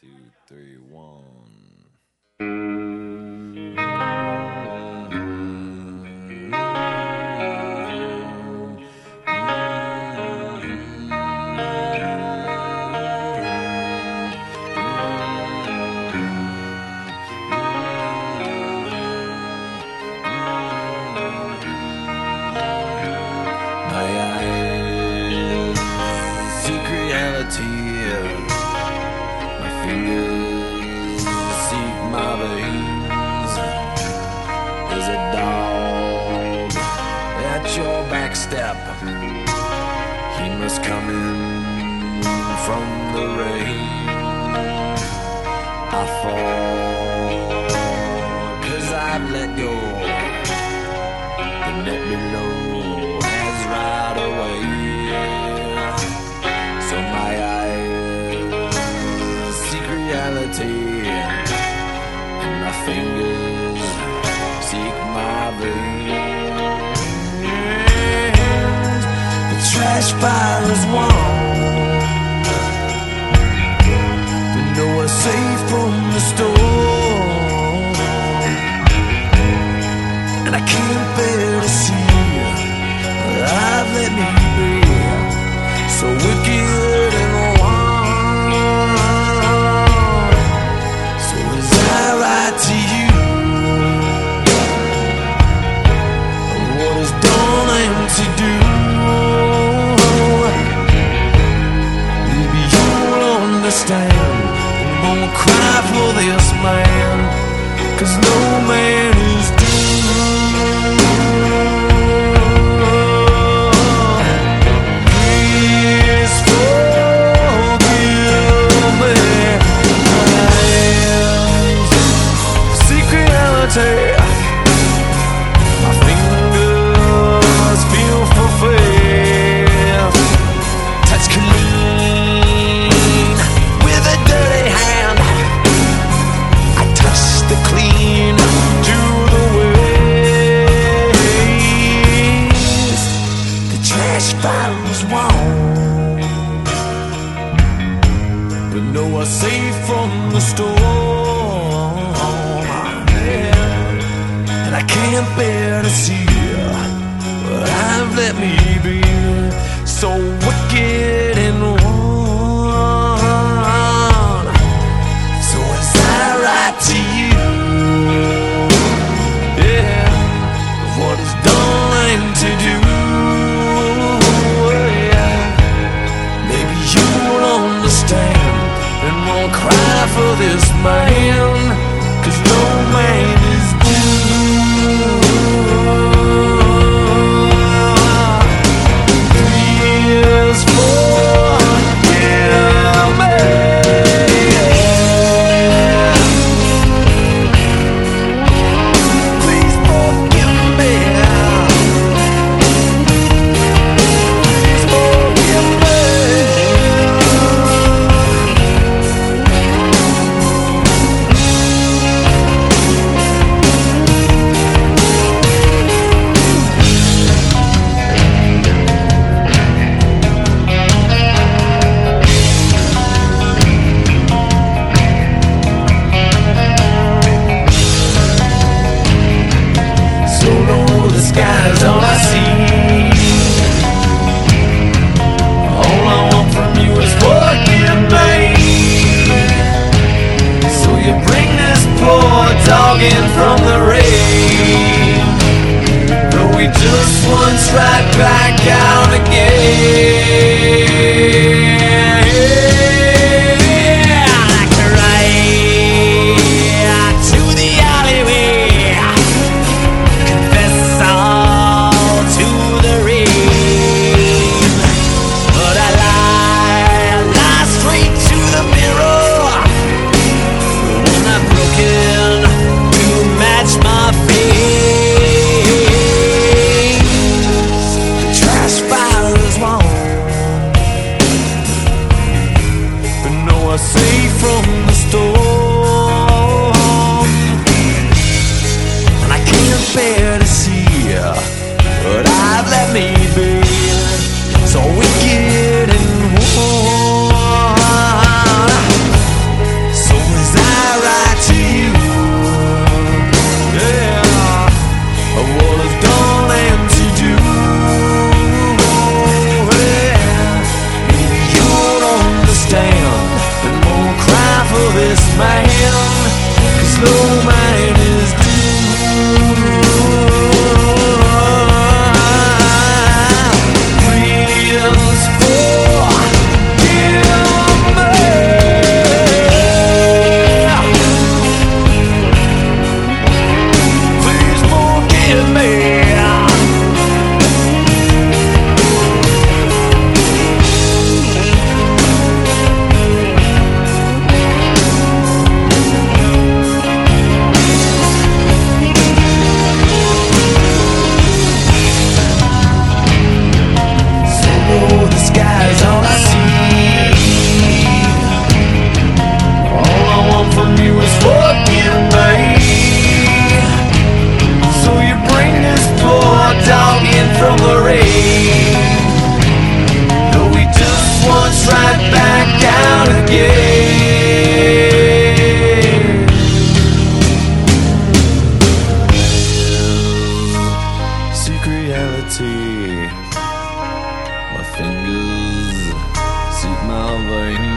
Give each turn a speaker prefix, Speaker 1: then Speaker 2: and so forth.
Speaker 1: two, three, one. seek my veins. A dog at your back step He must come in from the rain. I I've let go. The fire is warm. Cause no safe from the storm. And I can't bear to see what I've let me be. So wicked. dogging from the rain. But we just once right back out again. my Seek reality. My fingers seek my veins.